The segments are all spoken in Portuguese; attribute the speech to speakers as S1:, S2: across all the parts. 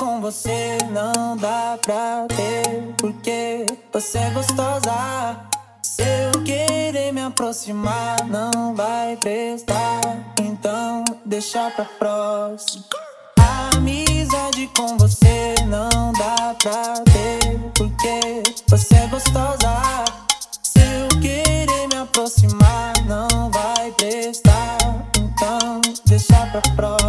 S1: com você não dá pra ter. Porque você é gostosa. Se eu querer me aproximar, não vai prestar. Então, deixa pra próxima. Amizade com você não dá pra ter. Porque você é gostosa. Se eu querer me aproximar, não vai prestar. Então, deixa pra próxima.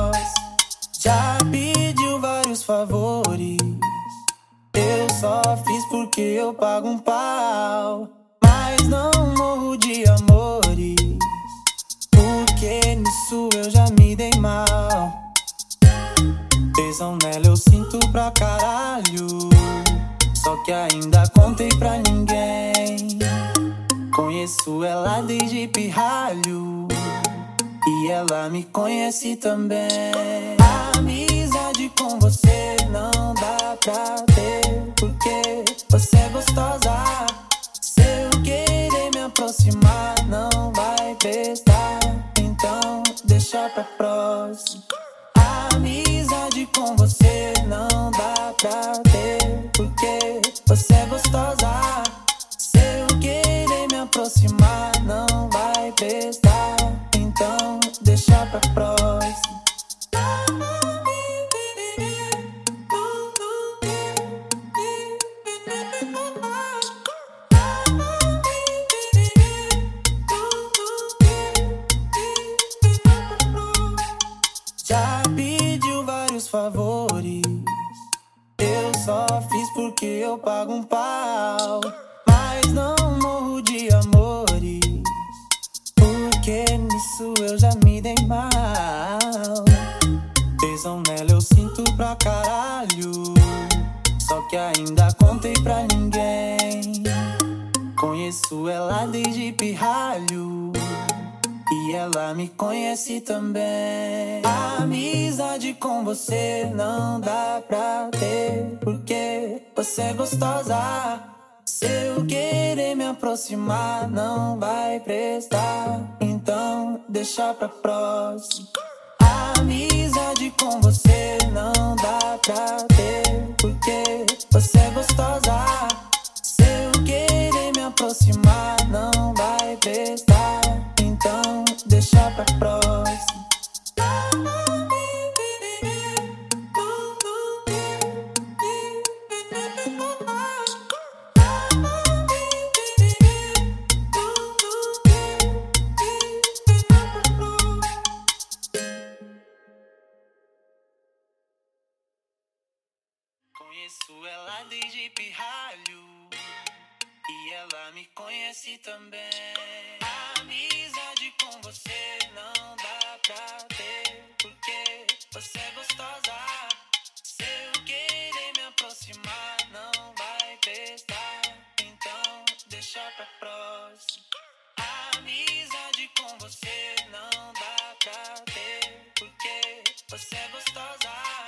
S1: Fiz porque eu pago um pau. Mas não morro de amores. Porque nisso eu já me dei mal. Tesão nela eu sinto pra caralho. Só que ainda contei pra ninguém. Conheço ela desde pirralho. E ela me conhece também. Amizade com você não dá pra ter. Gostosa. Se eu querer me aproximar, não vai prestar. Então, deixa pra próxima. Amizade com você não dá pra ter. Porque você é gostosa. Favores. Eu só fiz porque eu pago um pau. Mas não morro de amores. Porque nisso eu já me dei mal. Tesão nela eu sinto pra caralho. Só que ainda contei pra ninguém. Conheço ela desde pirralho. E ela me conhece também. Amizade com você não dá pra ter. Porque você é gostosa. Se eu querer me aproximar, não vai prestar. Então, deixa pra próxima. conheço ela desde pirralho. E ela me conhece também. A amizade com você não dá pra ter. Porque você é gostosa. Se eu querer me aproximar, não vai prestar. Então, deixa pra próxima. A amizade com você não dá pra ter. Porque você é gostosa.